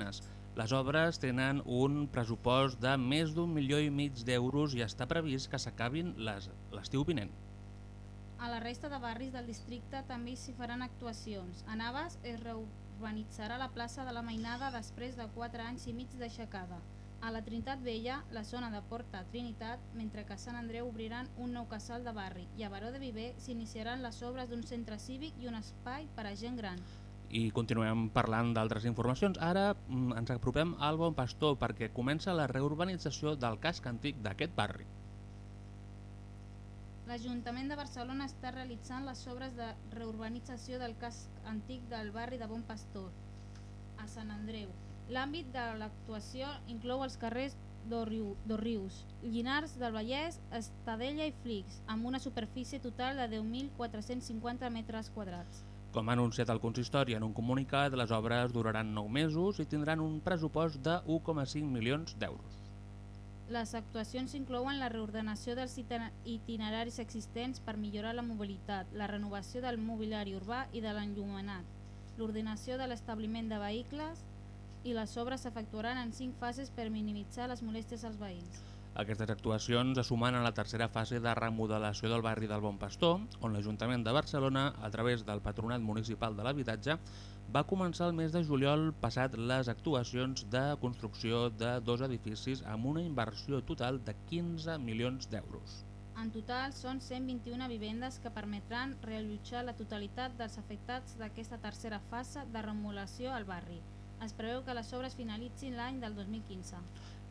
Fines. Les obres tenen un pressupost de més d'un milió i mig d'euros i està previst que s'acabin les- l'estiu vinent. A la resta de barris del districte també s'hi faran actuacions. A Navas es, reu reurbanitzarà la plaça de la Mainada després de 4 anys i mig d'aixecada. A la Trinitat Vella, la zona de Porta Trinitat, mentre que a Sant Andreu obriran un nou casal de barri i a Baró de Viver s'iniciaran les obres d'un centre cívic i un espai per a gent gran. I continuem parlant d'altres informacions. Ara mm, ens apropem al Bon Pastor perquè comença la reurbanització del casc antic d'aquest barri. L'Ajuntament de Barcelona està realitzant les obres de reurbanització del casc antic del barri de Bon Pastor, a Sant Andreu. L'àmbit de l'actuació inclou els carrers d'Orriu- d'Orrius, Llinars del Vallès, Estadella i Flix, amb una superfície total de 10.450 metres quadrats. Com ha anunciat el consistori en un comunicat, les obres duraran 9 mesos i tindran un pressupost de 1,5 milions d'euros. Les actuacions inclouen la reordenació dels itine- itineraris existents per millorar la mobilitat, la renovació del mobiliari urbà i de l'enllumenat, l'ordenació de l'establiment de vehicles i les obres s'efectuaran en cinc fases per minimitzar les molèsties als veïns. Aquestes actuacions es sumen a la tercera fase de remodelació del barri del Bon Pastor, on l'Ajuntament de Barcelona, a través del Patronat Municipal de l'Habitatge, va començar el mes de juliol passat les actuacions de construcció de dos edificis amb una inversió total de 15 milions d'euros. En total són 121 vivendes que permetran reallotjar la totalitat dels afectats d'aquesta tercera fase de remodelació al barri. Es preveu que les obres finalitzin l'any del 2015.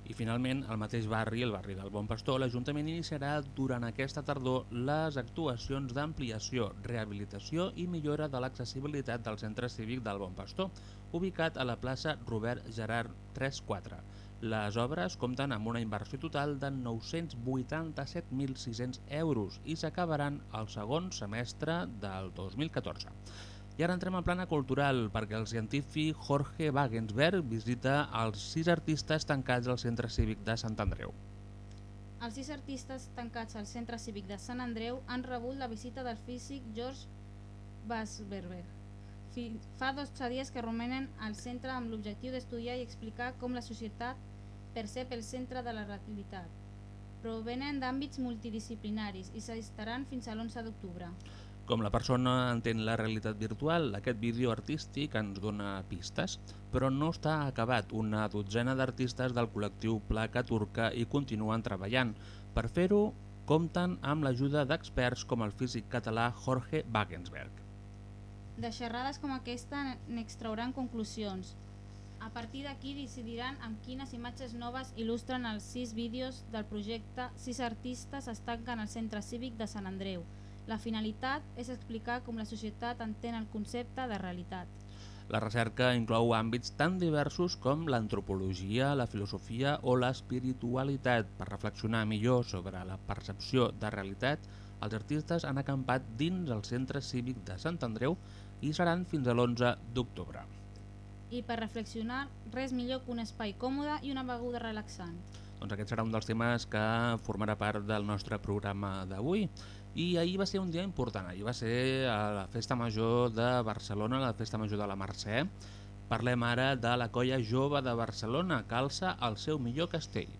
I finalment, al mateix barri, el barri del Bon Pastor, l'Ajuntament iniciarà durant aquesta tardor les actuacions d'ampliació, rehabilitació i millora de l'accessibilitat del centre cívic del Bon Pastor, ubicat a la plaça Robert Gerard 34. Les obres compten amb una inversió total de 987.600 euros i s'acabaran al segon semestre del 2014. I ara entrem en plana cultural perquè el científic Jorge Wagensberg visita els sis artistes tancats al Centre Cívic de Sant Andreu. Els sis artistes tancats al Centre Cívic de Sant Andreu han rebut la visita del físic George Basberger. Fa 12 dies que romenen al centre amb l'objectiu d'estudiar i explicar com la societat percep el centre de la realitat. Provenen d'àmbits multidisciplinaris i s'estaran fins a l'11 d'octubre. Com la persona entén la realitat virtual, aquest vídeo artístic ens dona pistes, però no està acabat. Una dotzena d'artistes del col·lectiu Placa Turca hi continuen treballant. Per fer-ho, compten amb l'ajuda d'experts com el físic català Jorge Wagensberg. De xerrades com aquesta n'extrauran conclusions. A partir d'aquí decidiran amb quines imatges noves il·lustren els sis vídeos del projecte Sis artistes es tanquen al centre cívic de Sant Andreu. La finalitat és explicar com la societat entén el concepte de realitat. La recerca inclou àmbits tan diversos com l'antropologia, la filosofia o l'espiritualitat. Per reflexionar millor sobre la percepció de realitat, els artistes han acampat dins el centre cívic de Sant Andreu i seran fins a l'11 d'octubre. I per reflexionar, res millor que un espai còmode i una beguda relaxant. Doncs aquest serà un dels temes que formarà part del nostre programa d'avui. I ahir va ser un dia important, ahir va ser a la Festa Major de Barcelona, la Festa Major de la Mercè. Parlem ara de la colla jove de Barcelona, que alça el seu millor castell.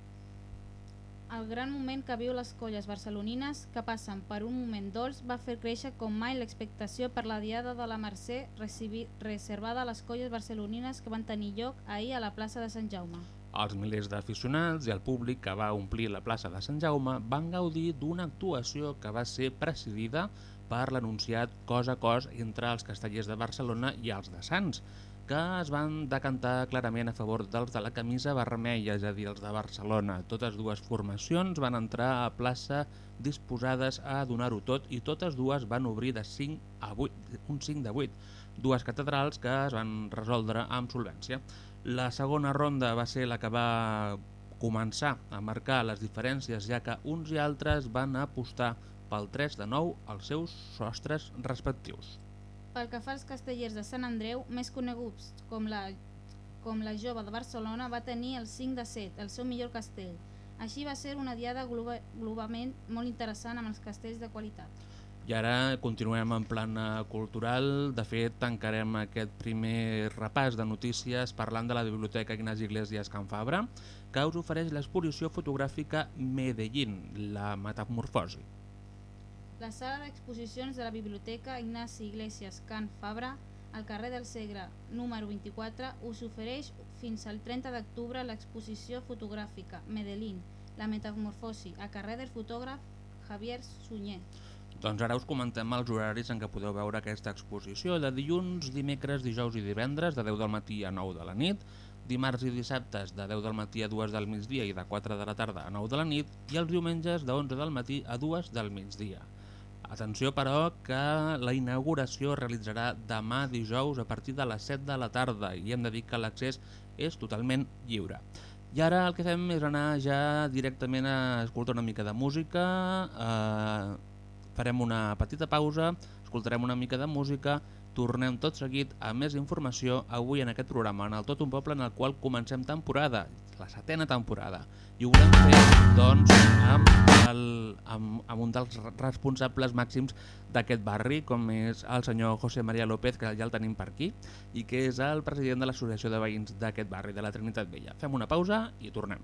El gran moment que viu les colles barcelonines, que passen per un moment dolç, va fer créixer com mai l'expectació per la Diada de la Mercè reservada a les colles barcelonines que van tenir lloc ahir a la plaça de Sant Jaume. Els milers d'aficionats i el públic que va omplir la plaça de Sant Jaume van gaudir d'una actuació que va ser presidida per l'anunciat cos a cos entre els castellers de Barcelona i els de Sants, que es van decantar clarament a favor dels de la camisa vermella, és a dir, els de Barcelona. Totes dues formacions van entrar a plaça disposades a donar-ho tot i totes dues van obrir de 5 a 8, un 5 de 8, dues catedrals que es van resoldre amb solvència. La segona ronda va ser la que va començar a marcar les diferències ja que uns i altres van apostar pel 3 de 9 als seus sostres respectius. Pel que fa als castellers de Sant Andreu, més coneguts com la, com la jove de Barcelona, va tenir el 5 de 7, el seu millor castell. Així va ser una diada globa, globalment molt interessant amb els castells de qualitat. I ara continuem en plana cultural. De fet, tancarem aquest primer repàs de notícies parlant de la Biblioteca Ignasi Iglesias Can Fabra, que us ofereix l'exposició fotogràfica Medellín, la metamorfosi. La sala d'exposicions de la Biblioteca Ignasi Iglesias Can Fabra al carrer del Segre, número 24, us ofereix fins al 30 d'octubre l'exposició fotogràfica Medellín, la metamorfosi, a carrer del fotògraf Javier Sunyer. Doncs ara us comentem els horaris en què podeu veure aquesta exposició. De dilluns, dimecres, dijous i divendres, de 10 del matí a 9 de la nit, dimarts i dissabtes de 10 del matí a 2 del migdia i de 4 de la tarda a 9 de la nit i els diumenges de 11 del matí a 2 del migdia. Atenció, però, que la inauguració es realitzarà demà dijous a partir de les 7 de la tarda i hem de dir que l'accés és totalment lliure. I ara el que fem és anar ja directament a escoltar una mica de música, eh, farem una petita pausa, escoltarem una mica de música, tornem tot seguit a més informació avui en aquest programa, en el Tot un Poble, en el qual comencem temporada, la setena temporada. I ho volem fer doncs, amb, el, amb, amb un dels responsables màxims d'aquest barri, com és el senyor José María López, que ja el tenim per aquí, i que és el president de l'Associació de Veïns d'aquest barri, de la Trinitat Vella. Fem una pausa i tornem.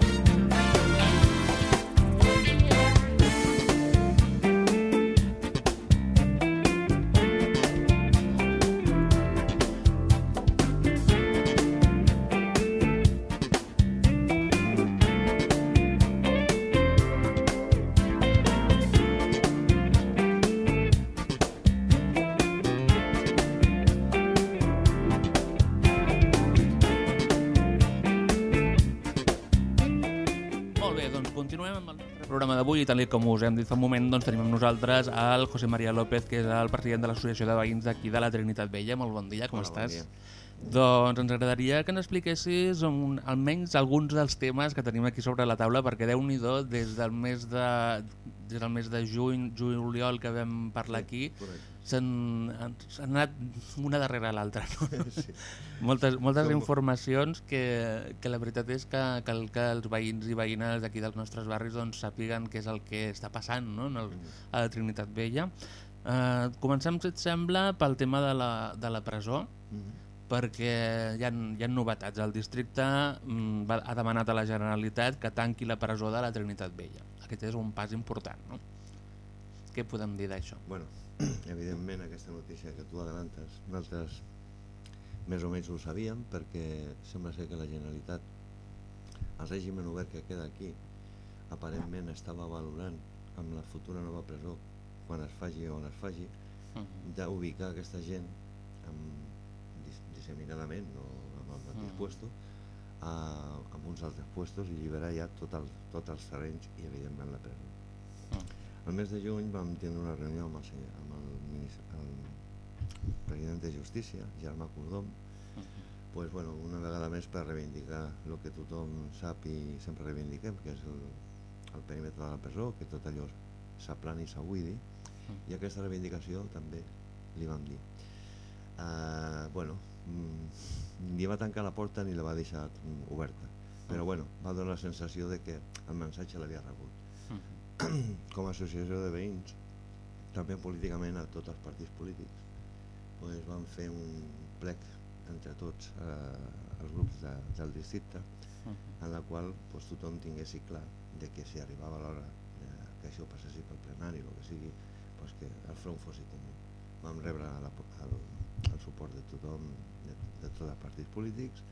D'avui, tal i com us hem dit fa un moment, doncs tenim amb nosaltres el José María López, que és el president de l'Associació de Veïns d'aquí de la Trinitat Vella. Molt bon dia, com Hola, bon estàs? dia. Doncs ens agradaria que ens expliquessis un, almenys alguns dels temes que tenim aquí sobre la taula, perquè déu nhi des del mes de des del mes de juny, juliol que vam parlar aquí, correcte. S'han anat una darrere l'altra. No? Sí. moltes moltes Com- informacions que, que la veritat és que cal que els veïns i veïnes d'aquí dels nostres barris doncs, sàpiguen què és el que està passant no? en el, Mm. a la Trinitat Vella. Uh, comencem, si et sembla, pel tema de la, de la presó, Mhm. perquè hi ha, hi ha novetats. El districte mm, va, ha demanat a la Generalitat que tanqui la presó de la Trinitat Vella. Aquest és un pas important. No? Què podem dir d'això? Bueno, evidentment aquesta notícia que tu adelantes, nosaltres més o menys ho sabíem perquè sembla ser que la Generalitat, el règim obert que queda aquí, aparentment estava valorant amb la futura nova presó, quan es faci o on es faci, Mhm. d'ubicar aquesta gent amb, dis disseminadament o amb el mateix Mm. puesto a, amb uns altres puestos i alliberar ja tot el, tots els terrenys i evidentment la presó. El mes de juny vam tindre una reunió amb el, senyor, amb el, minis- el president de Justícia, Germà Cordom, pues, bueno, una vegada més per reivindicar el que tothom sap i sempre reivindiquem, que és el, el perímetre de la presó, que tot allò s'aplani i s'abuidi, i aquesta reivindicació també li vam dir. Uh, bueno, mm, ni va tancar la porta ni la va deixar oberta, però bueno, va donar la sensació de que el missatge l'havia rebut. com a associació de veïns, també políticament a tots els partits polítics, doncs vam fer un plec entre tots eh, els grups de, del districte, en la qual doncs, tothom tinguessi clar de que si arribava l'hora eh, que això passessi pel plenari o que sigui, doncs que el front fossi comú. Vam rebre la, el, el suport de tothom, de, de tots els partits polítics,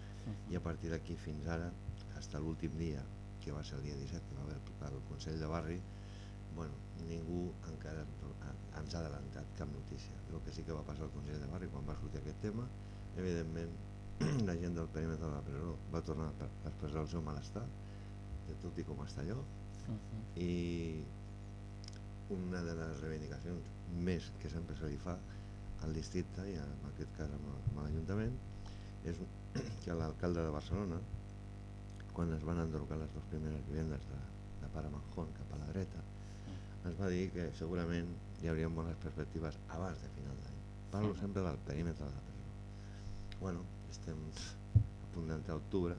i a partir d'aquí fins ara, fins l'últim dia, que va ser el dia 17, que va haver el, el Consell de Barri, bueno, ningú encara ens ha adelantat cap notícia. El que sí que va passar al Consell de Barri quan va sortir aquest tema, evidentment la gent del perímetre de la presó va tornar a pre- a expressar el seu malestar de tot i com està allò Mhm. i una de les reivindicacions més que sempre se li fa al districte i en aquest cas amb, l'Ajuntament és que l'alcalde de Barcelona quan es van enderrocar les dues primeres vivendes de, de Pare Manjón cap a la dreta ens va dir que segurament hi haurien bones perspectives abans de final d'any. Parlo sempre del perímetre de la presó bueno, estem a punt d'entrar a octubre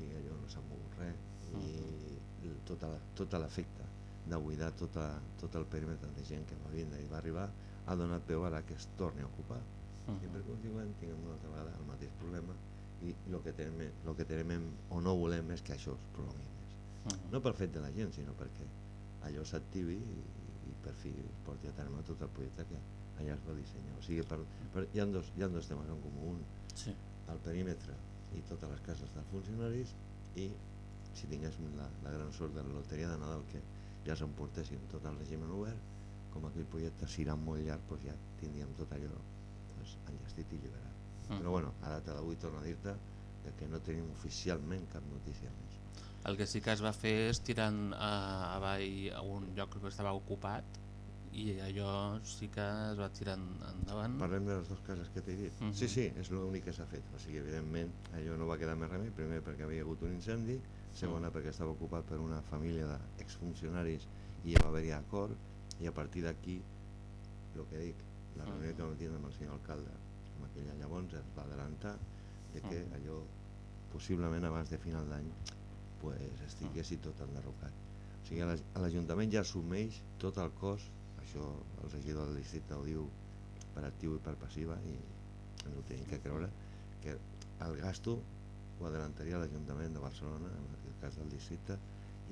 i allò no s'ha mogut res. I l- tota la- tot l'efecte de buidar tota, tot el perímetre de gent que va vindre i va arribar ha donat peu ara que es torni a ocupar. I per conseqüent tinguem una altra vegada el mateix problema i el que tenem, lo que tenem o no volem és que això es prolongui més. Mhm. no pel fet de la gent sinó perquè allò s'activi i, i per fi porti a terme tot el projecte que allà es va dissenyar o sigui, per, per, hi, ha dos, hi ha dos temes en comú un, Sí. el perímetre i totes les cases dels funcionaris i si tinguéssim la, la gran sort de la loteria de Nadal que ja s'emportessin tot el règim en obert com aquell projecte serà molt llarg doncs ja tindríem tot allò doncs, enllestit i lliberat Mm. però bueno, a data d'avui torno a dir-te que no tenim oficialment cap notícia més El que sí que es va fer és tirant a, avall a un lloc que estava ocupat i allò sí que es va tirar endavant. Parlem de les dues cases que t'he dit. Mhm. Sí, sí, és l'únic que s'ha fet. O sigui, evidentment, allò no va quedar més remei, primer perquè havia hagut un incendi, segona perquè estava ocupat per una família d'exfuncionaris i ja va haver-hi acord, i a partir d'aquí, el que dic, la reunió que vam tindre amb el senyor alcalde, amb aquella llavors es va adelantar de que allò, possiblement abans de final d'any, pues, estiguessi tot enderrocat. O sigui, l'Ajuntament ja assumeix tot el cost, això el regidor del districte ho diu per actiu i per passiva i ens ho tenim que creure, que el gasto ho adelantaria l'Ajuntament de Barcelona, en aquest cas del districte,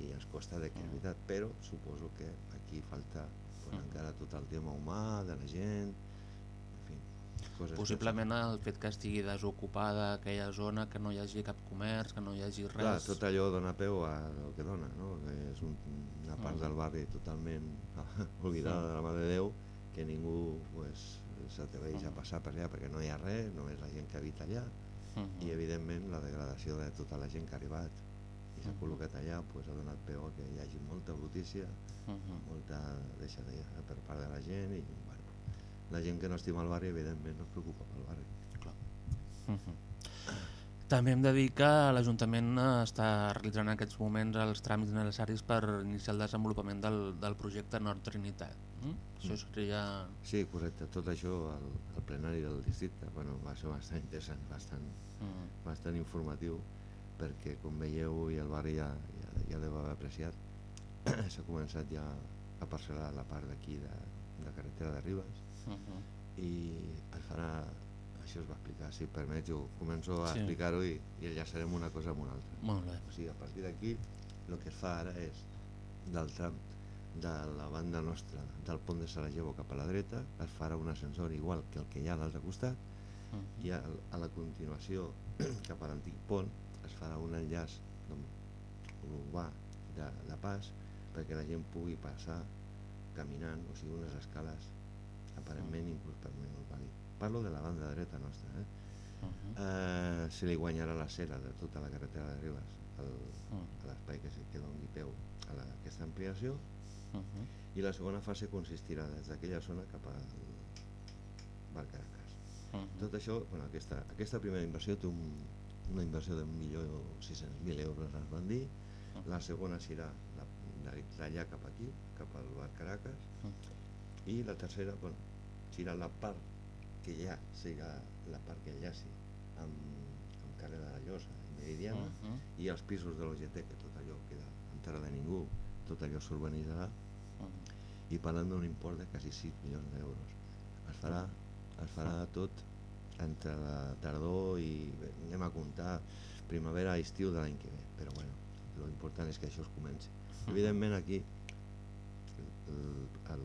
i ens costa de veritat, però suposo que aquí falta pues, encara tot el tema humà, de la gent, coses Possiblement el fet que estigui desocupada aquella zona, que no hi hagi cap comerç, que no hi hagi res... Clar, tot allò dona peu a el que dona, no? que és un, una part del barri totalment oblidada de la mà de Déu, que ningú pues, s'atreveix a passar per allà perquè no hi ha res, només la gent que habita allà, Mhm. i evidentment la degradació de tota la gent que ha arribat i s'ha col·locat allà pues, ha donat peu a que hi hagi molta brutícia, Mhm. molta deixadea per part de la gent i la gent que no estima el barri evidentment no es preocupa pel barri. Clar. Mhm. També hem de dir que l'Ajuntament eh, està realitzant en aquests moments els tràmits necessaris per iniciar el desenvolupament del, del projecte Nord Trinitat. Mm? Això seria... Sí, correcte, tot això al, al plenari del districte bueno, va ser bastant interessant, bastant, Mm. bastant informatiu perquè com veieu i el barri ja, ja, ja l'heu apreciat s'ha començat ja a parcel·lar la part d'aquí de, de carretera de Ribes Mhm. i es farà això es va explicar, si permets jo començo a Sí. explicar-ho i, i enllaçarem una cosa amb una altra Molt bé. o sigui, a partir d'aquí el que es fa ara és del tram de la banda nostra del pont de Sarajevo cap a la dreta es farà un ascensor igual que el que hi ha a l'altre costat Mhm. i a, a la continuació cap a l'antic pont es farà un enllaç doncs, urbà de, de pas perquè la gent pugui passar caminant, o sigui unes escales aparentment inclús per minusvàlid. Parlo de la banda dreta nostra. Eh? Mhm. Eh, se li guanyarà la cera de tota la carretera de Ribes al, Mm. a l'espai que, se- que doni peu a la, aquesta ampliació Mhm. i la segona fase consistirà des d'aquella zona cap al Bar Caracas. Mhm. Tot això, bueno, aquesta, aquesta primera inversió té un, una inversió cents mil euros, ens van dir. La segona serà la- de- d'allà cap aquí, cap al Bar Caracas. I la tercera, bueno, serà la part que ja serà la part que enllaci amb, amb carrer de la Llosa i Meridiana Mhm. i els pisos de l'OGT, que tot allò queda en terra de ningú, tot allò s'urbanitzarà Mhm. i parlant d'un import de quasi 6 milions d'euros. Es farà, es farà tot entre la tardor i anem a comptar primavera i estiu de l'any que ve, però bueno, lo important és que això es comenci. Evidentment aquí el, el, el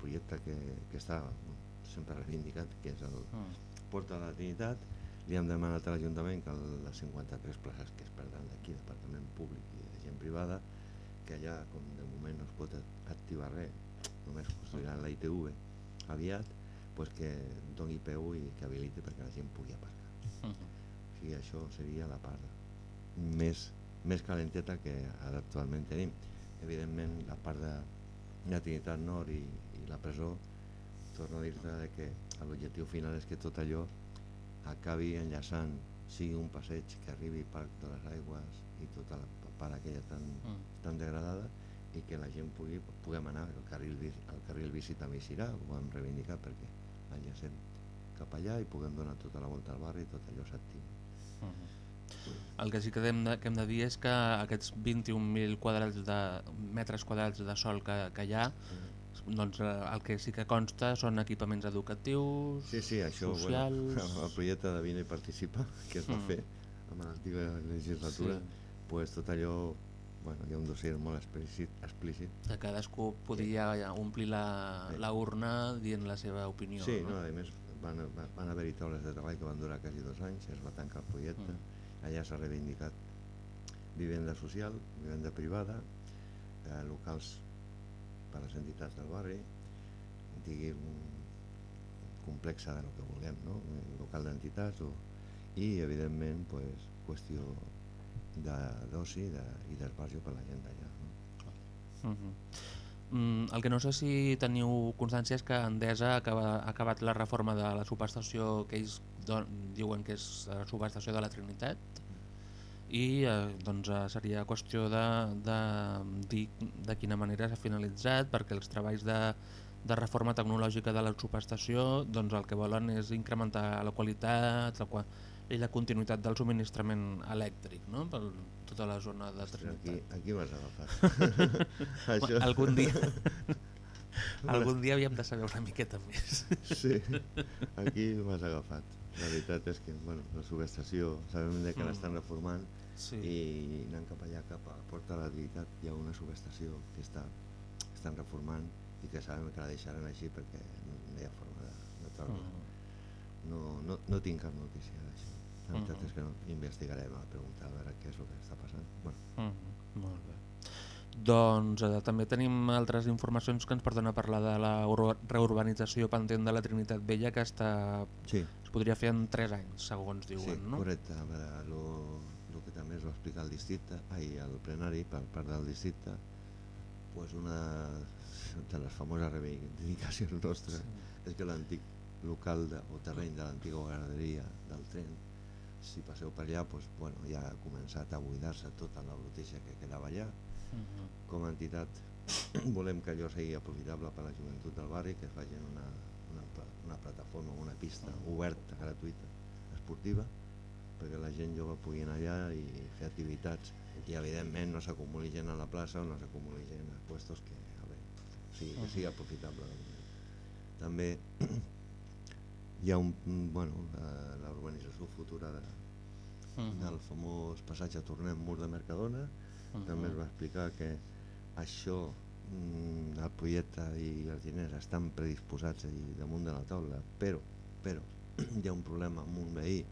projecte que, que està sempre reivindicat, que és el Mm. Porta de la Trinitat, li hem demanat a l'Ajuntament que les 53 places que es perdran d'aquí, departament públic i de gent privada, que allà, com de moment no es pot act- activar res, només construiran la ITV aviat, pues que doni peu i que habiliti perquè la gent pugui aparcar. Mhm. O sigui, això seria la part més, més calenteta que actualment tenim. Evidentment, la part de la Trinitat Nord i la presó, torno a dir-te que l'objectiu final és que tot allò acabi enllaçant, sigui un passeig que arribi al Parc de les Aigües i tota la part aquella tan, Mm. tan degradada i que la gent pugui, puguem anar al carril, bici- al carril bici també hi serà, ho vam reivindicar perquè enllacem cap allà i puguem donar tota la volta al barri i tot allò s'activi. Mhm. El que sí que hem de, que hem de dir és que aquests 21.000 quadrats de metres quadrats de sol que, que hi ha, doncs eh, el que sí que consta són equipaments educatius, Sí, sí, això, socials... bueno, el projecte de Vine i Participa, que es va Mm. fer amb l'antiga legislatura, Sí. pues tot allò, bueno, hi ha un dossier molt explícit, explícit. que cadascú podia omplir la, Sí. la urna dient la seva opinió. Sí, no? no, a més van, van, van haver-hi taules de treball que van durar quasi dos anys, es va tancar el projecte, Mm. allà s'ha reivindicat vivenda social, vivenda privada, eh, locals per les entitats del barri, digui un complexa de lo que vulguem, no? un local d'entitats o, i evidentment pues, qüestió de- d'oci de, i d'esbarjo per la gent d'allà. No? Mhm. Mm, el que no sé si teniu constància és que Endesa acaba, ha acabat la reforma de la subestació que ells don, diuen que és la subestació de la Trinitat i eh, doncs, eh, seria qüestió de, de dir de quina manera s'ha finalitzat perquè els treballs de, de reforma tecnològica de la subestació doncs, el que volen és incrementar la qualitat la, i la continuïtat del subministrament elèctric no? per tota la zona de Trinitat. aquí, aquí m'has agafat. Home, algun dia algun dia havíem de saber una miqueta més Sí, aquí m'has agafat. La veritat és que bueno, la subestació sabem de que Mm. l'estan reformant sí. i anant cap allà, cap a Porta de la Trinitat, hi ha una subestació que està, estan reformant i que sabem que la deixaran així perquè no, no hi ha forma de, de treure Mm. no, no, no tinc cap notícia d'això. La veritat Mhm. és que no. investigarem a preguntar a veure què és el que està passant. Bueno, Mm, molt bé. Doncs eh, també tenim altres informacions que ens porten a parlar de la ur- reurbanització pendent de la Trinitat Vella que està, sí, podria fer en 3 anys, segons diuen, sí no? correcte. A veure, lo, lo el que també es va explicar al districte, ai, al plenari per part del districte, pues una de les famoses reivindicacions nostres sí. és que l'antic local de, o terreny de l'antiga guarderia del tren, si passeu per allà, pues, bueno, ja ha començat a buidar-se tota la brutícia que quedava allà. Uh -huh. Com a entitat volem que allò sigui aprofitable per la joventut del barri, que es facin una, una, pla- una plataforma, una pista oberta, gratuïta, esportiva, perquè la gent jove pugui anar allà i fer activitats i evidentment no s'acumuli gent a la plaça o no s'acumuli gent a puestos que, a veure, sigui, que sigui aprofitable. També hi ha un, bueno, la- urbanització futura de, Mhm. del famós passatge Tornem Mur de Mercadona, també es va explicar que això el projecte i els diners estan predisposats allí damunt de la taula, però, però hi ha un problema amb un veí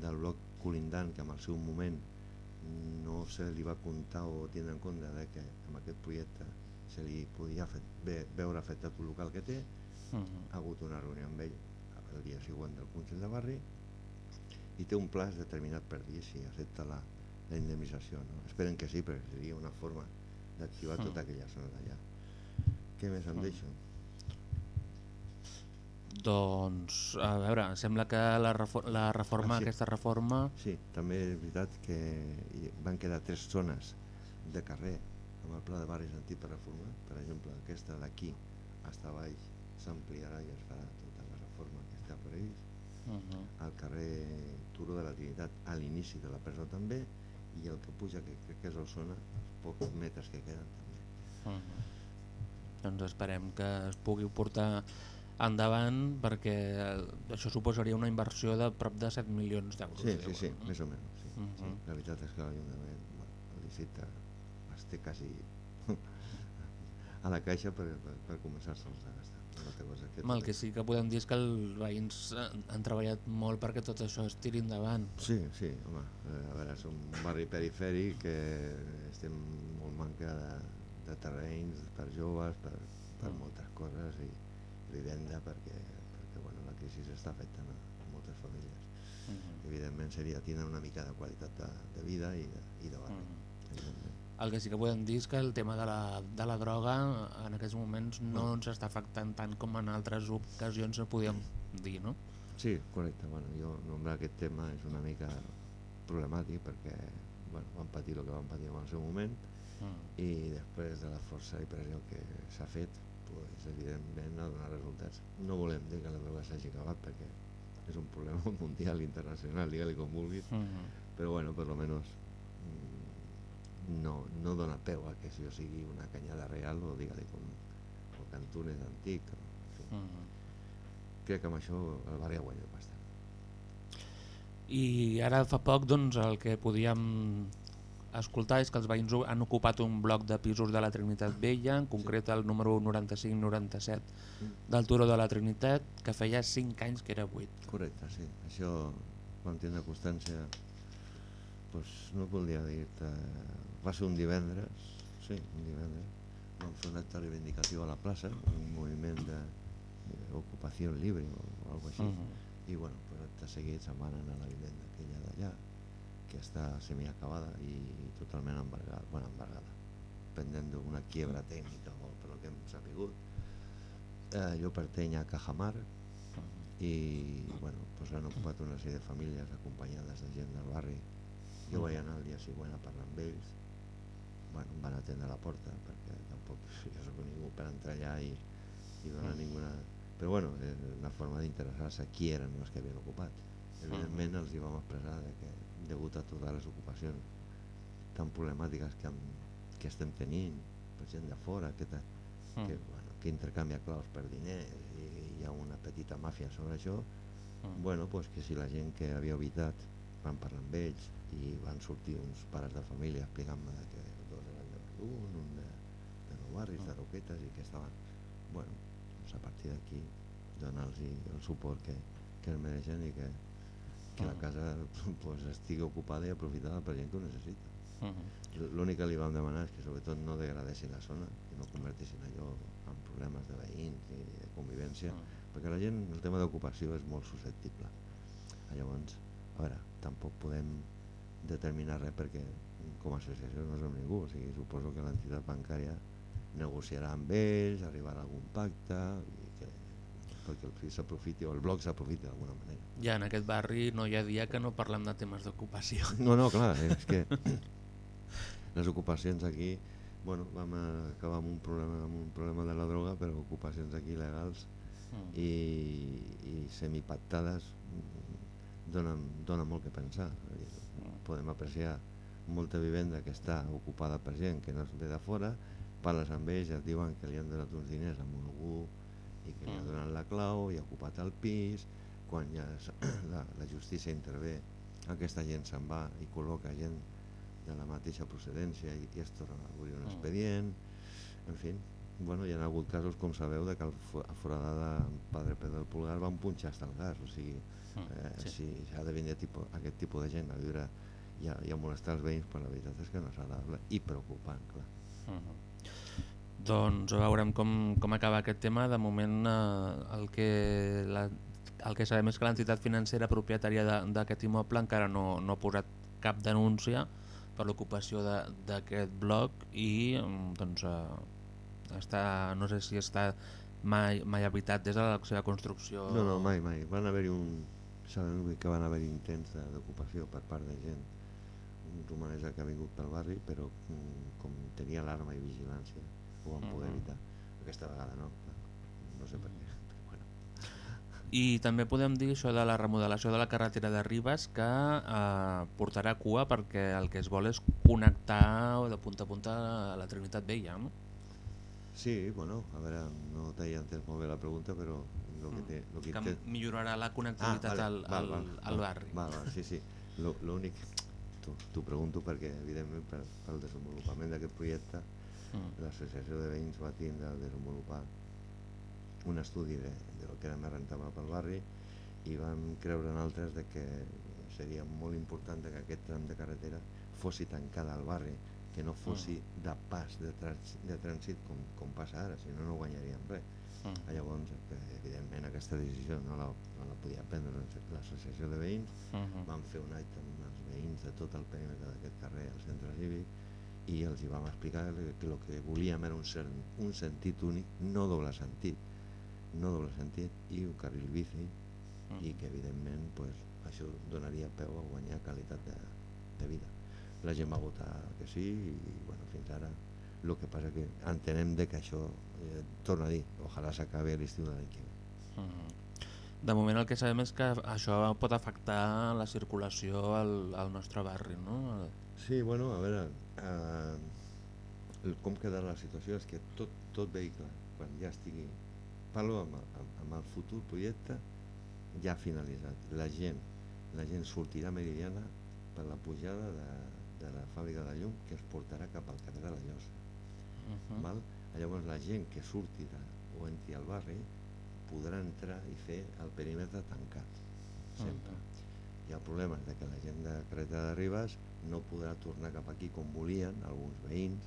del bloc colindant que en el seu moment no se li va comptar o tindre en compte de que amb aquest projecte se li podia fe ve veure afectat un local que té, Mhm. ha hagut una reunió amb ell el dia següent del Consell de Barri i té un pla determinat per dir si accepta la, la indemnització. No? Esperen que sí, perquè seria una forma d'activar Mm. tota aquella zona d'allà. Què més em Mm. deixo? Doncs, a veure, sembla que la, refor la reforma, Ah, sí. aquesta reforma... Sí, també és veritat que van quedar tres zones de carrer amb el pla de barris antic per reformar. Per exemple, aquesta d'aquí fins a baix s'ampliarà i es farà tota la reforma que està previst. Uh -huh. al carrer Turó de la Trinitat a l'inici de la presó també i el que puja que crec que és el zona pocs metres que queden també Uh -huh. Doncs esperem que es pugui portar endavant perquè això suposaria una inversió de prop de 7 milions d'euros. sí, sí, diuen, sí, no? més o menys sí, Mhm. sí. la veritat és que l'Ajuntament districte es té quasi a la caixa per, per, per començar-se'ls a gastar cosa que sí que podem dir és que els veïns han, treballat molt perquè tot això es tiri endavant. Sí, sí, home, eh, a veure, som un barri perifèric que estem molt manca de, de terrenys per joves, per, per Mm. moltes coses i vivenda perquè, perquè bueno, la crisi està afectant a, a moltes famílies. Uh -huh. Evidentment seria tindre una mica de qualitat de, de vida i de, i de barri, Mhm. evidentment. El que sí que podem dir és que el tema de la, de la droga en aquests moments no ens està afectant tant com en altres ocasions ho podíem dir, no? Sí, correcte, bueno, jo nombrar aquest tema és una mica problemàtic perquè bueno, van patir el que van patir en el seu moment Mm. i després de la força i pressió que s'ha fet pues, evidentment ha donat resultats no volem dir que la droga s'hagi acabat perquè és un problema mundial internacional digue-li com vulguis Mm -hmm. però bueno, per lo menos no, no dona peu a que això sigui una canyada real o digue-li com o cantunes antic o, en fi. Mm -hmm. crec que amb això el barri ha guanyat bastant I ara fa poc doncs, el que podíem escoltar és que els veïns han ocupat un bloc de pisos de la Trinitat Vella, en concret el número 95-97 del Turó de la Trinitat, que feia 5 anys que era buit. correcte, sí, això vam tindre constància pues, no voldria dir-te va ser un divendres sí, un divendres. Vam fer un acte reivindicatiu a la plaça un moviment d'ocupació libre o, o alguna així. Mhm. i bueno, pues, acte seguit se'n van anar a la vivenda aquella d'allà que està semiacabada i totalment embargada, bueno, embargada pendent d'una quiebra tècnica o per el que hem sapigut eh, jo pertany a Cajamar i bueno, doncs han ocupat una sèrie de famílies acompanyades de gent del barri. Jo vaig anar el dia següent a parlar amb ells bueno, em van atendre a la porta perquè tampoc jo soc ningú per entrar allà i, i donar ninguna però bueno, és una forma d'interessar-se qui eren els que havien ocupat evidentment els hi vam expressar de que degut a totes les ocupacions tan problemàtiques que, hem, que estem tenint per gent de fora que, Mm. que, bueno, que intercanvia claus per diners i hi ha una petita màfia sobre això Mm. bueno, pues que si la gent que havia evitat van parlar amb ells i van sortir uns pares de família explicant-me que dos eren de un de, de Nou Barris, de Roquetes i que estaven bueno, doncs a partir d'aquí donar-los el suport que, que es mereixen i que, que la Mm. casa pues, estigui ocupada i aprofitada per gent que ho necessita Mm. l'únic que li vam demanar és que sobretot no degradessin la zona i no convertissin allò en problemes de veïns i de convivència Mm. perquè la gent, el tema d'ocupació és molt susceptible llavors, a veure, tampoc podem determinar res perquè com a associació no som ningú, o sigui, suposo que l'entitat bancària negociarà amb ells, arribarà a algun pacte i que, perquè el FIS s'aprofiti o el bloc s'aprofiti d'alguna manera. Ja en aquest barri no hi ha dia que no parlem de temes d'ocupació. No, no, clar, és que les ocupacions aquí, bueno, vam acabar amb un problema, amb un problema de la droga, però ocupacions aquí legals Mm. i, i semipactades mm, donen, donen molt que pensar. Dir, Podem apreciar molta vivenda que està ocupada per gent que no ve de fora, parles amb ells, et diuen que li han donat uns diners a algú i que li ha Mm. donat la clau i ha ocupat el pis, quan ja la, la justícia intervé, aquesta gent se'n va i col·loca gent de la mateixa procedència i, i es torna a obrir un Mm. expedient, en fi, bueno, hi ha hagut casos, com sabeu, de que el Foradada, Padre Pedro del Pulgar van punxar hasta el gas, o sigui, Mm, eh, sí. si ha de venir tipus, aquest tipus de gent a viure i a, i a molestar els veïns, però la veritat és que no és agradable i preocupant, clar. Mhm. Doncs veurem com, com acaba aquest tema. De moment eh, el, que la, el que sabem és que l'entitat financera propietària d'aquest immoble encara no, no ha posat cap denúncia per l'ocupació de- d'aquest bloc i mm, doncs, eh, està, no sé si està mai, mai habitat des de la seva construcció. No, no, mai, mai. Van haver-hi un... Sabem que van haver intents d'ocupació per part de gent romanesa que ha vingut pel barri, però mm, com tenia alarma i vigilància, ho van poder Mhm. evitar. Aquesta vegada no, clar. no sé per què, però bueno. I també podem dir això de la remodelació de la carretera de Ribes que eh, portarà cua perquè el que es vol és connectar de punta a punta a la Trinitat Vella. No? Sí, bueno, a veure, no t'he entès molt bé la pregunta, però lo que té... Lo que Que millorarà la connectivitat al, al, al barri. Val, val, sí, sí. Lo- L'únic, t'ho pregunto perquè, evidentment, per, pel desenvolupament d'aquest projecte, Mm. l'associació de veïns va tindre a desenvolupar un estudi de, de lo que era més rentable pel barri i vam creure en altres de que seria molt important que aquest tram de carretera fossi tancada al barri, que no fossi de pas, de, trans, de trànsit com, com passa ara, si no, no guanyaríem res. Mm. Llavors, eh, evidentment, aquesta decisió no la, no la podia prendre l'associació de veïns, Mhm. vam fer un acte amb veïns de tot el perímetre d'aquest carrer al centre cívic i els hi vam explicar que, el que volíem era un, un sentit únic, no doble sentit, no doble sentit i un carril bici i que evidentment pues, això donaria peu a guanyar qualitat de, de vida. La gent va votar que sí i bueno, fins ara el que passa que entenem de que això, eh, torno a dir, ojalà s'acabi l'estiu de l'any que ve. Mhm. De moment el que sabem és que això pot afectar la circulació al, al nostre barri. No? Sí, bueno, a veure, eh, com quedarà la situació és que tot, tot vehicle, quan ja estigui, parlo amb, amb, amb el futur projecte ja finalitzat, la gent, la gent sortirà Meridiana per la pujada de, de la fàbrica de llum que es portarà cap al carrer de la Llosa. Mhm. Val? Llavors la gent que surti de, o entri al barri podrà entrar i fer el perímetre tancat, sempre. Hi ha el problema de que la gent de Carretera de Ribes no podrà tornar cap aquí com volien, alguns veïns,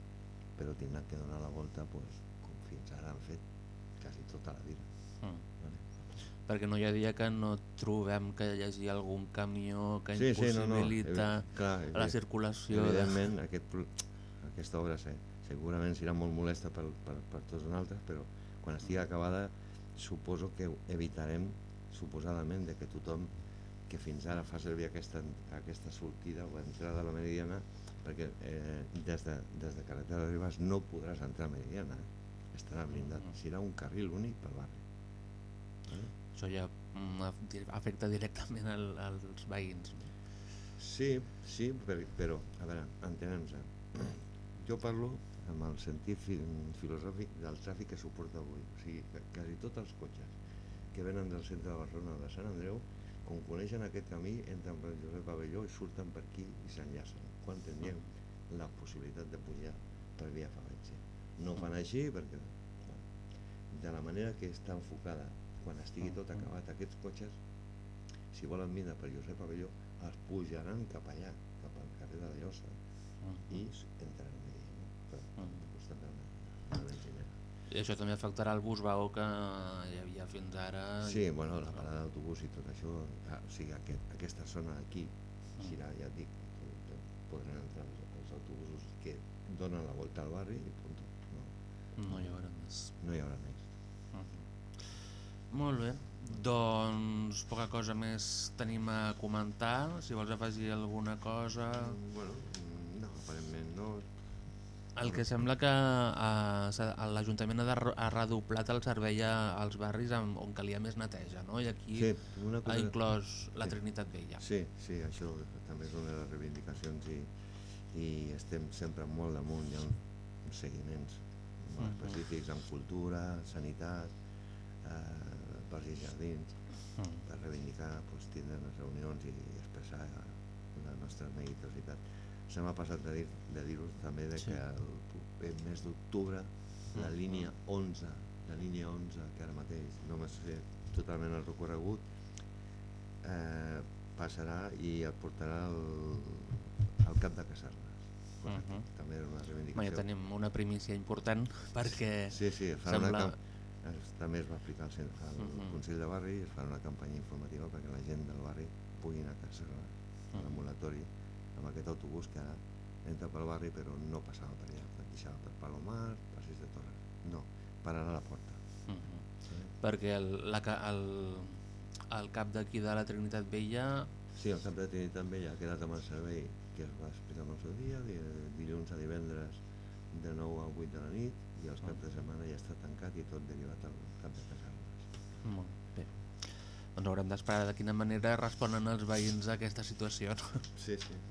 però tindran que donar la volta pues, com fins ara han fet quasi tota la vida. Mm. Vale? Perquè no hi ha dia que no trobem que hi hagi algun camió que Sí, sí, no, no, impossibilita clar, la circulació. de- Evidentment, aquest, pro- aquesta obra se, segurament serà molt molesta per, per, per tots nosaltres, però quan estigui acabada suposo que evitarem suposadament de que tothom que fins ara fa servir aquesta, aquesta sortida o entrada a la Meridiana perquè eh, des, de, des de Carretera de Ribes no podràs entrar a Meridiana eh? estarà blindat, serà un carril únic pel barri vale? Això ja mm, afecta directament al, als veïns. Sí, sí, per, però, a veure, entenem-nos. Jo parlo amb el sentit fi, filosòfic del tràfic que suporta avui. O sigui, que quasi tots els cotxes que venen del centre de Barcelona de Sant Andreu, com coneixen aquest camí, entren per Josep Avelló i surten per aquí i s'enllacen. Quan tindrien la possibilitat de pujar per via Favència. No ho fan així perquè, bueno, de la manera que està enfocada, quan estigui tot acabat, aquests cotxes si volen vindre per Josep Avelló es pujaran cap allà, cap al carrer de la Llosa i s- entraran allà no? per, per costat de la, de la benzinera I això també afectarà el bus vagó que hi havia fins ara. sí, bueno, la parada d'autobús i tot això ah, o sigui, aquest, aquesta zona d'aquí serà, ja et dic podran entrar els, els autobusos que donen la volta al barri i punt. No, No hi haurà més. no hi haurà més. Molt bé, doncs poca cosa més tenim a comentar. Si vols afegir alguna cosa... Bueno, mm, no, aparentment no. El que sembla que eh, l'Ajuntament ha, de, ha redoblat el servei als barris amb, on calia més neteja, no? I aquí Sí, una ha cosa- inclòs la sí. Trinitat Vella. Sí, sí, això també és una de les reivindicacions i, i estem sempre molt damunt, hi ha un, uns seguiments molt específics en cultura, sanitat, eh, parcs i jardins, per reivindicar, doncs, tindre les reunions i expressar la nostra neguitositat. Se m'ha passat de dir- de dir-vos també de Sí. que el proper mes d'octubre la Mhm. línia 11, la línia 11 que ara mateix només fer totalment el recorregut eh, passarà i el portarà al, al cap de. Cosa que Mhm. També era una Home, ja reivindicació. tenim una primícia important perquè Sí, sí, farà sembla... una camp... es, també es va explicar al, cen- al Mhm. Consell de Barri, es farà una campanya informativa perquè la gent del barri pugui anar a Casernes, a Mhm. l'ambulatori, amb aquest autobús que entra pel barri però no passava per allà, deixava per Palomar, Passeig de Torres. No, pararà a la porta. Mhm. Sí? perquè el, la, el, el cap d'aquí de la Trinitat Vella Sí, el cap de Trinitat Vella ha quedat amb el servei que es va explicar en el seu dia, di dilluns a divendres de 9 a 8 de la nit i els caps de setmana ja està tancat i tot derivat al cap de Casernes. Molt bé. Doncs haurem d'esperar de quina manera responen els veïns a aquesta situació. No? Sí, sí.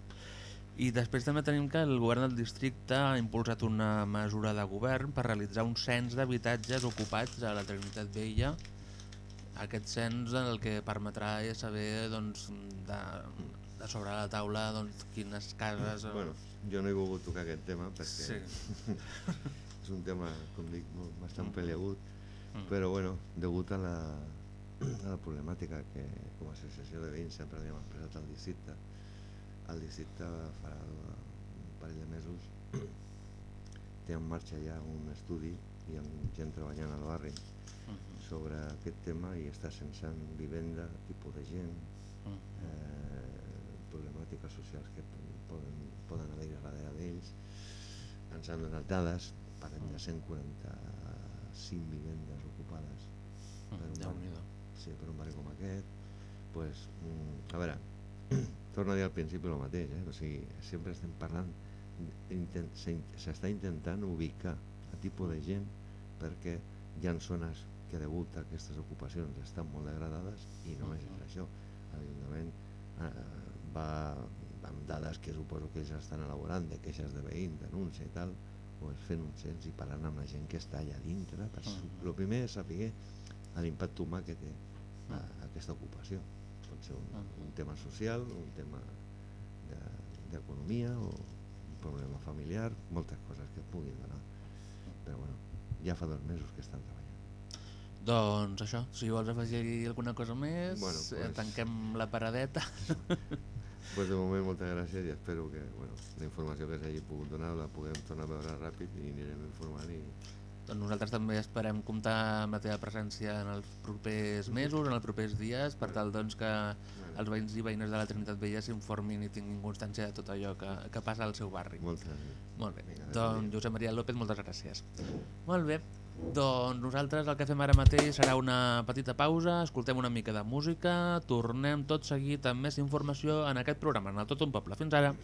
I després també tenim que el govern del districte ha impulsat una mesura de govern per realitzar un cens d'habitatges ocupats a la Trinitat Vella. Aquest cens el que permetrà és saber doncs, de, de sobre la taula doncs, quines cases... Bueno, jo no he volgut tocar aquest tema perquè Sí. és un tema, com dic, molt, bastant Mm. peleagut, Mm. però bueno, degut a la, a la problemàtica que com a associació de veïns sempre li hem expressat al districte, el districte farà un parell de mesos té en marxa ja un estudi i amb gent treballant al barri Mhm. sobre aquest tema i està censant vivenda, tipus de gent, Mhm. eh, problemàtiques socials que poden, poden haver-hi darrere d'ells. Ens han donat dades, parlem de 145 vivendes ocupades per un, barri, sí, per un barri com aquest. Pues, mm, a veure, torno a dir al principi el mateix, eh? o sigui, sempre estem parlant, s'està intentant ubicar a tipus de gent perquè hi ha zones que degut a aquestes ocupacions estan molt degradades i només és això. L'Ajuntament eh, va amb dades que suposo que ells estan elaborant de queixes de veïns, denúncia i tal, pues fent un cens i parlant amb la gent que està allà dintre. Per. El primer és saber l'impacte humà que té eh, aquesta ocupació. Pot ser un, un tema social, un tema de- d'economia o un problema familiar, moltes coses que puguin donar. Però bueno, ja fa dos mesos que estan treballant. Doncs això, si vols afegir alguna cosa més, Bueno, eh, pues- tanquem la paradeta. Pues de moment moltes gràcies i espero que bueno, la informació que s'hagi pogut donar la puguem tornar a veure ràpid i anirem informant i Doncs nosaltres també esperem comptar amb la teva presència en els propers mesos, en els propers dies, per tal doncs, que els veïns i veïnes de la Trinitat Vella s'informin i tinguin constància de tot allò que, que passa al seu barri. moltes gràcies. Molt bé. Vinga, doncs. Josep Maria López, moltes gràcies. Molt bé. Doncs nosaltres el que fem ara mateix serà una petita pausa, escoltem una mica de música, tornem tot seguit amb més informació en aquest programa, en el Tot un Poble. Fins ara.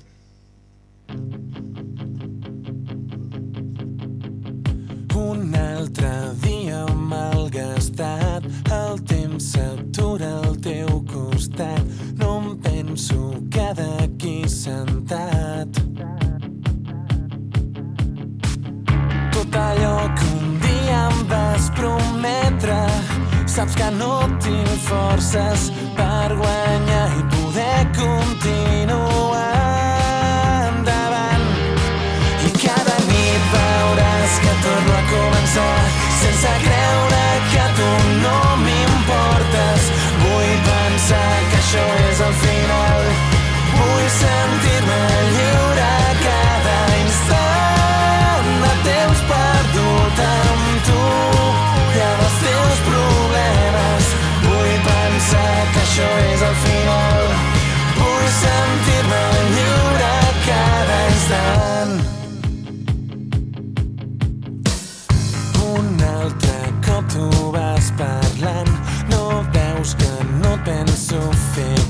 Un altre dia malgastat, el temps s'atura al teu costat. No em penso quedar aquí sentat. Tot allò que un dia em vas prometre, saps que no tinc forces per guanyar i poder sense creure que so fair.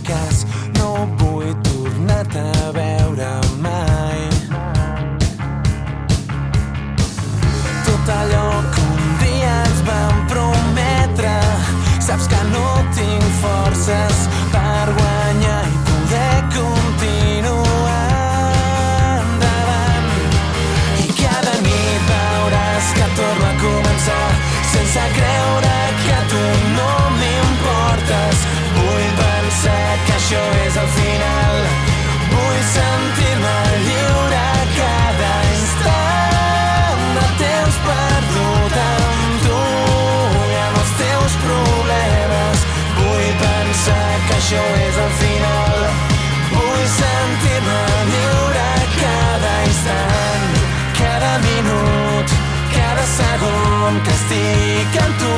Segon que estic amb tu,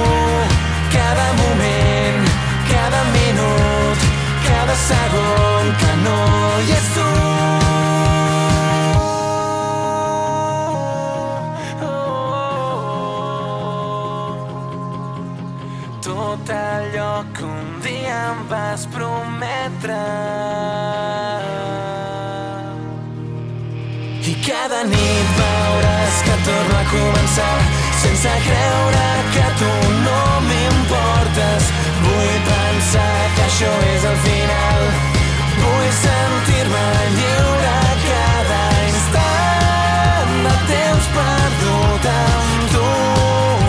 cada moment, cada minut, cada segon que no hi ets tu. Tot allò que un dia em vas prometre. I cada nit veuràs que torna a començar sense creure que tu no m'importes. Vull pensar que això és el final. Vull sentir-me lliure cada instant de temps perdut amb tu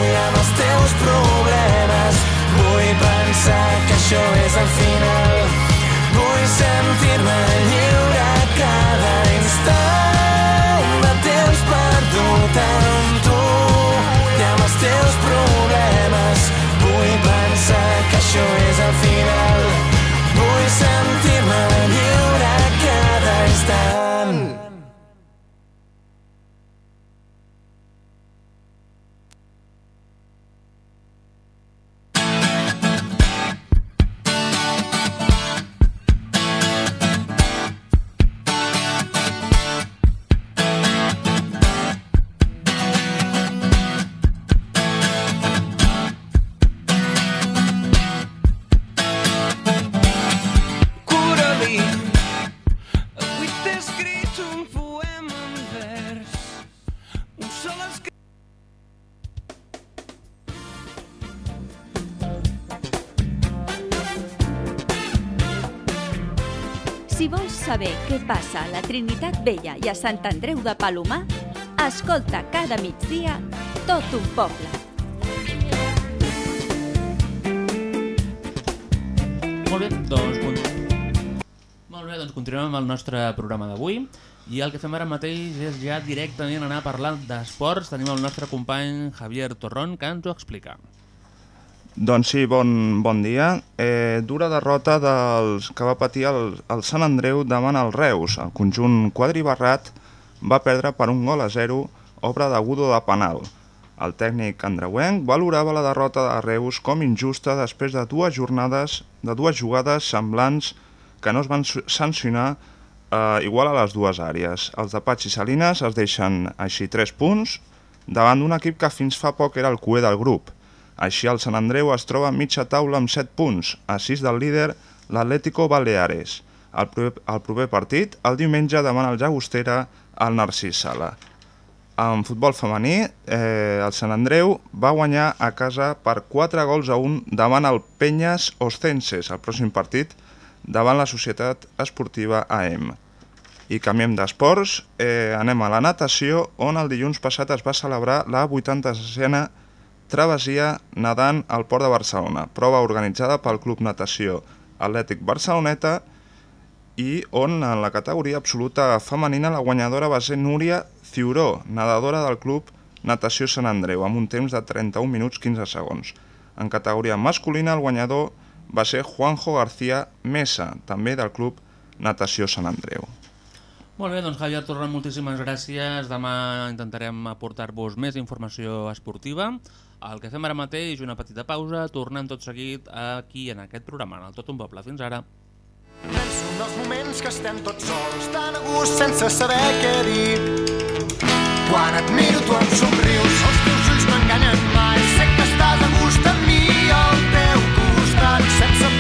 i amb els teus problemes. Vull pensar que això és el final. Vull sentir-me lliure cada instant de temps perdut amb això és el final. Vull sentir-me lliure cada instant. Si vols saber què passa a la Trinitat Vella i a Sant Andreu de Palomar, escolta cada migdia tot un poble. Molt bé, doncs, Molt bé, doncs continuem amb el nostre programa d'avui i el que fem ara mateix és ja directament anar a parlar d'esports. Tenim el nostre company Javier Torrón que ens ho explica. Doncs sí, bon, bon dia. Eh, dura derrota dels que va patir el, el Sant Andreu davant el Reus. El conjunt quadribarrat va perdre per un gol a zero, obra d'Agudo de penal. El tècnic andreuenc valorava la derrota de Reus com injusta després de dues jornades, de dues jugades semblants que no es van sancionar eh, igual a les dues àrees. Els de Patx i Salines es deixen així 3 punts davant d'un equip que fins fa poc era el cué del grup. Així el Sant Andreu es troba a mitja taula amb 7 punts, a 6 del líder l'Atlético Baleares. El proper, el proper partit, el diumenge, davant el Llagostera, al Narcís Sala. En futbol femení, eh, el Sant Andreu va guanyar a casa per 4 gols a 1 davant el Penyes Ostenses, el pròxim partit, davant la Societat Esportiva AM. I canviem d'esports, eh, anem a la natació, on el dilluns passat es va celebrar la 86a travessia nedant al Port de Barcelona, prova organitzada pel Club Natació Atlètic Barceloneta i on en la categoria absoluta femenina la guanyadora va ser Núria Ciuró, nedadora del Club Natació Sant Andreu, amb un temps de 31 minuts 15 segons. En categoria masculina el guanyador va ser Juanjo García Mesa, també del Club Natació Sant Andreu. Molt bé, doncs Javier Torrent, moltíssimes gràcies. Demà intentarem aportar-vos més informació esportiva. El que fem ara mateix, una petita pausa, tornem tot seguit aquí en aquest programa, en el Tot un Poble. Fins ara. Penso en els moments que estem tots sols, tan a gust sense saber què dir. Quan et miro tu em somrius, els teus ulls no enganyen mai. Sé que estàs a gust amb mi al teu costat, sense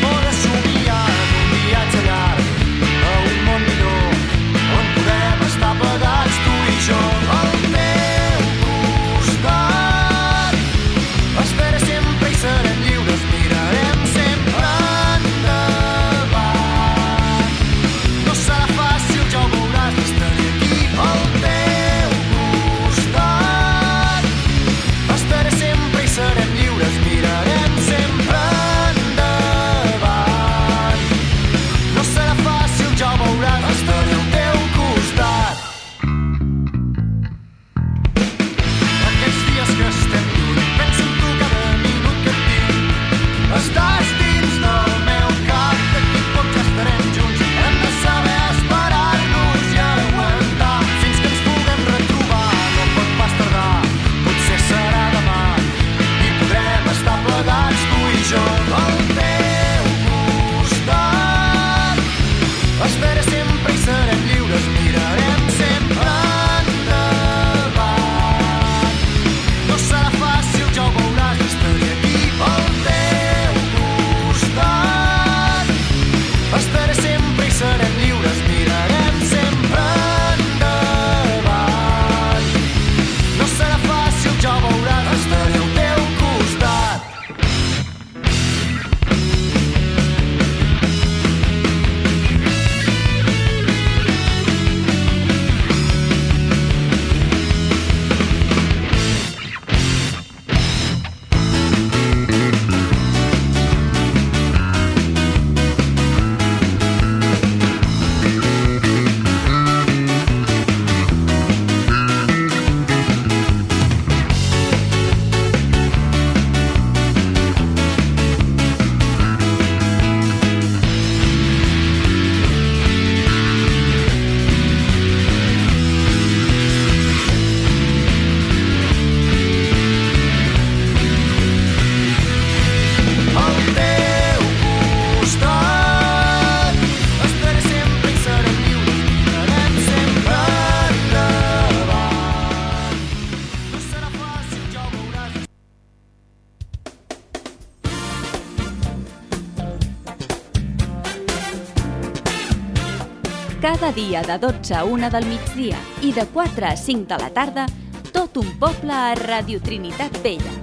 dia de 12 a 1 del migdia i de 4 a 5 de la tarda, tot un poble a Radio Trinitat Vella.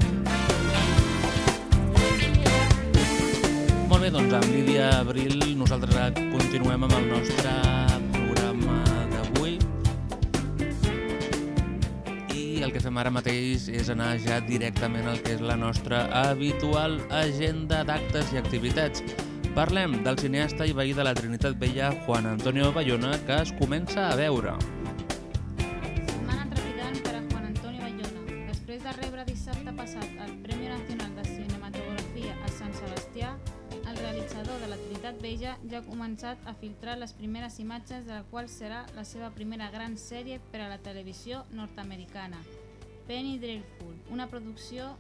Molt bé, doncs amb Lídia Abril nosaltres continuem amb el nostre programa d'avui i el que fem ara mateix és anar ja directament al que és la nostra habitual agenda d'actes i activitats. Parlem del cineasta i veí de la Trinitat Vella Juan Antonio Bayona que es comença a veure. Setmana trepidant per a Juan Antonio Bayona. Després de rebre dissabte passat el Premi Nacional de Cinematografia a Sant Sebastià, el realitzador de la Trinitat Vella ja ha començat a filtrar les primeres imatges de la qual serà la seva primera gran sèrie per a la televisió nord-americana, Penny Dreadful, una producció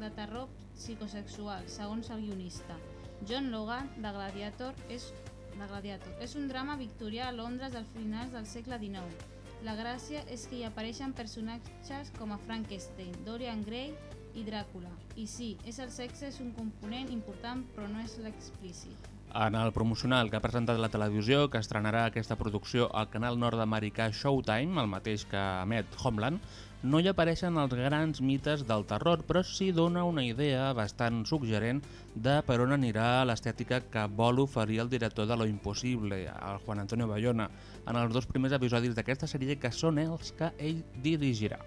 de terror psicosexual, segons el guionista. John Logan, de Gladiator, és, de Gladiator. és un drama victorià a Londres del finals del segle XIX. La gràcia és que hi apareixen personatges com a Frankenstein, Dorian Gray i Dràcula. I sí, és el sexe és un component important, però no és l'explícit. En el promocional que ha presentat la televisió, que estrenarà aquesta producció al canal nord-americà Showtime, el mateix que emet Homeland, no hi apareixen els grans mites del terror, però sí dona una idea bastant suggerent de per on anirà l'estètica que vol oferir el director de Lo Impossible, el Juan Antonio Bayona, en els dos primers episodis d'aquesta sèrie que són els que ell dirigirà.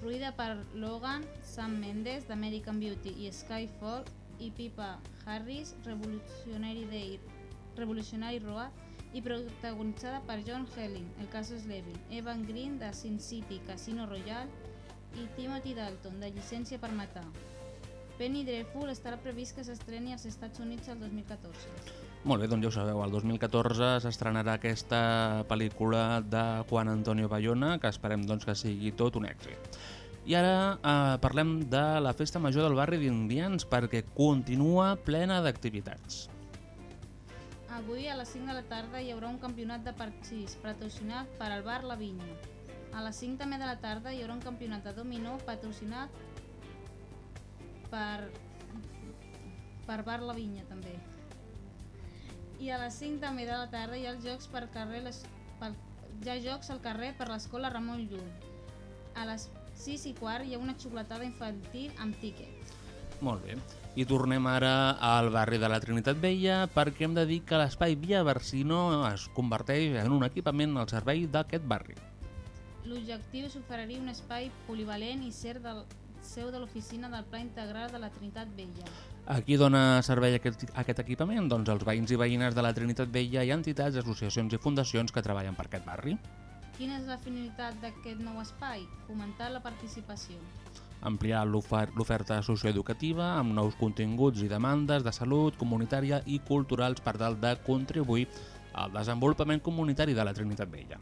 Produïda per Logan, Sam Mendes, d'American Beauty i Skyfall, i Pipa Harris, Revolutionary Day, Revolutionary Road, i protagonitzada per John Helling, El Casos Levin, Evan Green, de Sin City, Casino Royale, i Timothy Dalton, de Llicència per Matar. Penny Dreadful estarà previst que s'estreni als Estats Units el 2014. Molt bé, doncs ja ho sabeu, el 2014 s'estrenarà aquesta pel·lícula de Juan Antonio Bayona, que esperem doncs, que sigui tot un èxit. I ara eh, parlem de la Festa Major del barri d'Indians, perquè continua plena d'activitats. Avui a les 5 de la tarda hi haurà un campionat de parxís patrocinat per al bar La Vinya. A les 5 també de la tarda hi haurà un campionat de dominó patrocinat per, per bar La Vinya també. I a les 5 també de la tarda hi ha els jocs per carrer les, pel, hi ha jocs al carrer per l'escola Ramon Llull. A les 6 i quart hi ha una xocolatada infantil amb tíquet. Molt bé. I tornem ara al barri de la Trinitat Vella perquè hem de dir que l'espai Via Barsino es converteix en un equipament al servei d'aquest barri. L'objectiu és oferir un espai polivalent i ser del seu de l'oficina del Pla Integral de la Trinitat Vella. A qui dona servei aquest, aquest equipament? Doncs els veïns i veïnes de la Trinitat Vella i entitats, associacions i fundacions que treballen per aquest barri. Quina és la finalitat d'aquest nou espai? Fomentar la participació. Ampliar l'ofer- l'oferta socioeducativa amb nous continguts i demandes de salut comunitària i culturals per tal de contribuir al desenvolupament comunitari de la Trinitat Vella.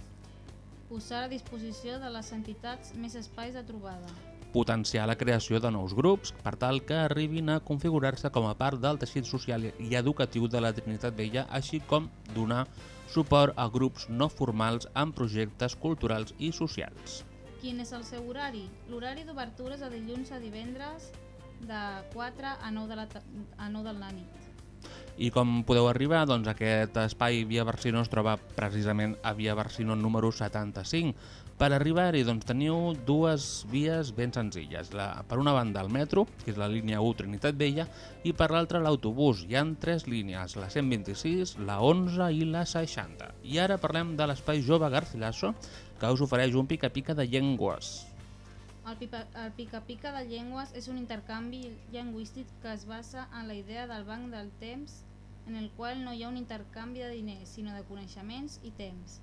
Posar a disposició de les entitats més espais de trobada. potenciar la creació de nous grups per tal que arribin a configurar-se com a part del teixit social i educatiu de la Trinitat Vella, així com donar suport a grups no formals en projectes culturals i socials. Quin és el seu horari? L'horari d'obertura és de dilluns a divendres de 4 a 9 de la, a 9 de la nit. I com podeu arribar, doncs aquest espai Via Barcino es troba precisament a Via Barcino número 75. Per arribar-hi doncs, teniu dues vies ben senzilles. La, per una banda el metro, que és la línia 1 Trinitat Vella, i per l'altra l'autobús. Hi han tres línies, la 126, la 11 i la 60. I ara parlem de l'espai Jove Garcilaso, que us ofereix un pica-pica de llengües. El pica-pica de llengües és un intercanvi lingüístic que es basa en la idea del banc del temps en el qual no hi ha un intercanvi de diners, sinó de coneixements i temps.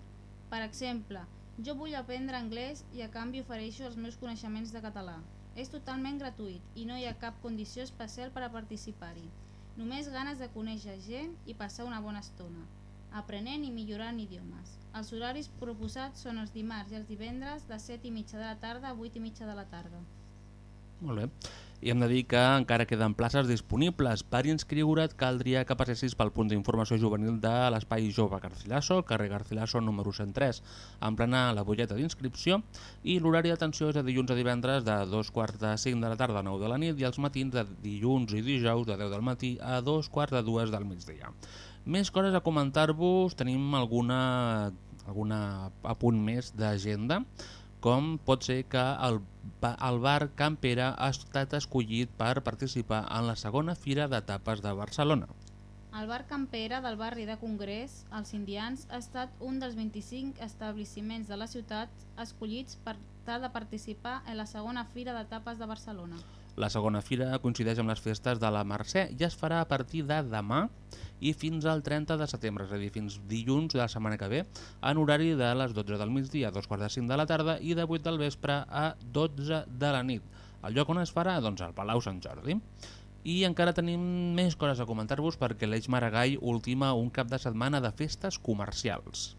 Per exemple, jo vull aprendre anglès i a canvi ofereixo els meus coneixements de català. És totalment gratuït i no hi ha cap condició especial per a participar-hi. Només ganes de conèixer gent i passar una bona estona, aprenent i millorant idiomes. Els horaris proposats són els dimarts i els divendres de 7 i mitja de la tarda a 8 i mitja de la tarda. Molt bé. I hem de dir que encara queden places disponibles. Per inscriure't caldria que passessis pel punt d'informació juvenil de l'Espai Jove Garcilaso, carrer Garcilaso número 103, emplenar la butlleta d'inscripció i l'horari d'atenció és de dilluns a divendres de dos quarts de 5 de la tarda a 9 de la nit i els matins de dilluns i dijous de 10 del matí a dos quarts de dues del migdia. Més coses a comentar-vos, tenim alguna, alguna apunt més d'agenda, com pot ser que el, el bar Campera ha estat escollit per participar en la segona Fira de Tapes de Barcelona. El bar Campera del barri de Congrés, els Indians, ha estat un dels 25 establiments de la ciutat escollits per tal de participar en la segona Fira de Tapes de Barcelona. La segona fira coincideix amb les festes de la Mercè i es farà a partir de demà i fins al 30 de setembre, és a dir, fins dilluns de la setmana que ve, en horari de les 12 del migdia a dos quarts de 5 de la tarda i de 8 del vespre a 12 de la nit. El lloc on es farà? Doncs al Palau Sant Jordi. I encara tenim més coses a comentar-vos perquè l'Eix Maragall ultima un cap de setmana de festes comercials.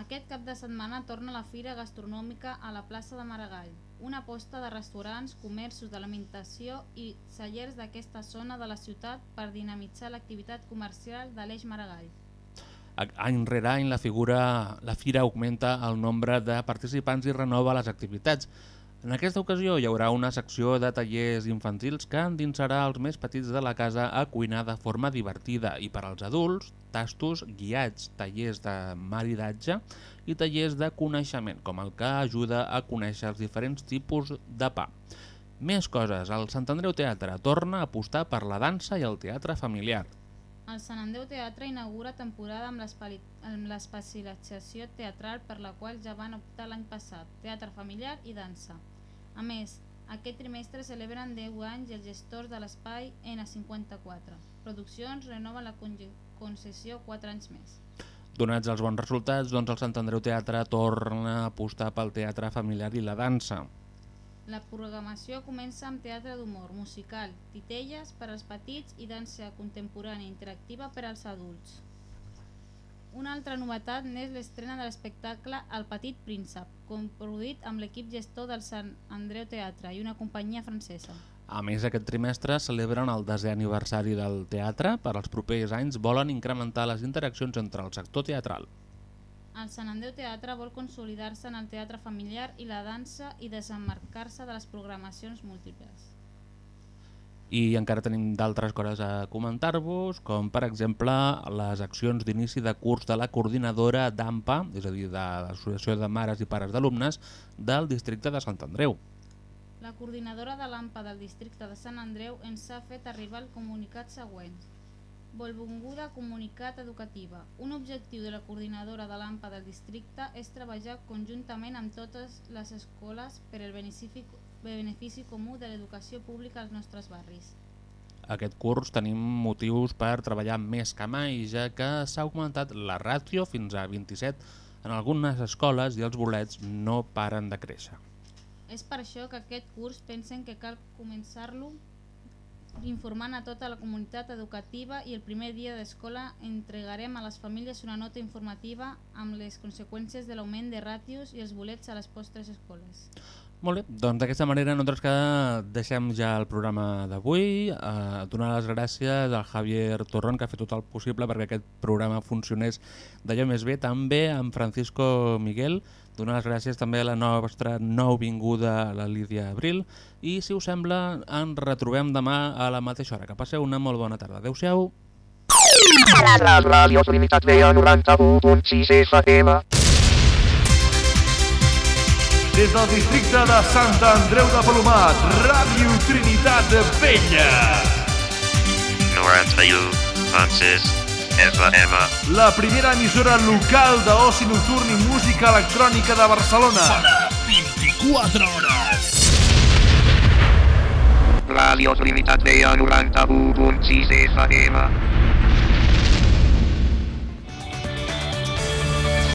Aquest cap de setmana torna la Fira Gastronòmica a la plaça de Maragall, una aposta de restaurants, comerços d'alimentació i cellers d'aquesta zona de la ciutat per dinamitzar l'activitat comercial de l'Eix Maragall. Any rere any la figura, la fira augmenta el nombre de participants i renova les activitats. En aquesta ocasió hi haurà una secció de tallers infantils que endinsarà els més petits de la casa a cuinar de forma divertida i per als adults, tastos guiats, tallers de maridatge i tallers de coneixement, com el que ajuda a conèixer els diferents tipus de pa. Més coses, el Sant Andreu Teatre torna a apostar per la dansa i el teatre familiar. El Sant Andreu Teatre inaugura temporada amb l'especialització teatral per la qual ja van optar l'any passat, teatre familiar i dansa. A més, aquest trimestre celebren 10 anys els gestors de l'espai N54. Produccions renoven la conge- concessió 4 anys més. Donats els bons resultats, doncs el Sant Andreu Teatre torna a apostar pel teatre familiar i la dansa. La programació comença amb teatre d'humor, musical, titelles per als petits i dansa contemporània interactiva per als adults. Una altra novetat n'és l'estrena de l'espectacle El Petit Príncep, coproduït amb l'equip gestor del Sant Andreu Teatre i una companyia francesa. A més, aquest trimestre celebren el desè aniversari del teatre. Per als propers anys volen incrementar les interaccions entre el sector teatral. El Sant Andreu Teatre vol consolidar-se en el teatre familiar i la dansa i desemmarcar-se de les programacions múltiples. I encara tenim d'altres coses a comentar-vos, com per exemple les accions d'inici de curs de la coordinadora d'AMPA, és a dir, de l'Associació de Mares i Pares d'Alumnes del districte de Sant Andreu. La coordinadora de l'AMPA del districte de Sant Andreu ens ha fet arribar el comunicat següent. Volvinguda comunicat educativa. Un objectiu de la coordinadora de l'AMPA del districte és treballar conjuntament amb totes les escoles per al benefici, benefici comú de l'educació pública als nostres barris. Aquest curs tenim motius per treballar més que mai, ja que s'ha augmentat la ràtio fins a 27 en algunes escoles i els bolets no paren de créixer. És per això que aquest curs pensen que cal començar-lo informant a tota la comunitat educativa i el primer dia d'escola entregarem a les famílies una nota informativa amb les conseqüències de l'augment de ràtios i els bolets a les vostres escoles. Molt bé, doncs d'aquesta manera nosaltres que deixem ja el programa d'avui, eh, donar les gràcies al Javier Torrón que ha fet tot el possible perquè aquest programa funcionés d'allò més bé, també amb Francisco Miguel, donar les gràcies també a la nostra nouvinguda, la Lídia Abril, i si us sembla ens retrobem demà a la mateixa hora. Que passeu una molt bona tarda. Adéu-siau. La ràdio Trinitat Vella 91.6 FM. Des del districte de Sant Andreu de Palomat, Ràdio Trinitat Vella. 91.6 FM. La primera emissora local d'oci nocturn i música electrònica de Barcelona. Sona 24 hores. Ràdio Trinitat Vella 91.6 FM.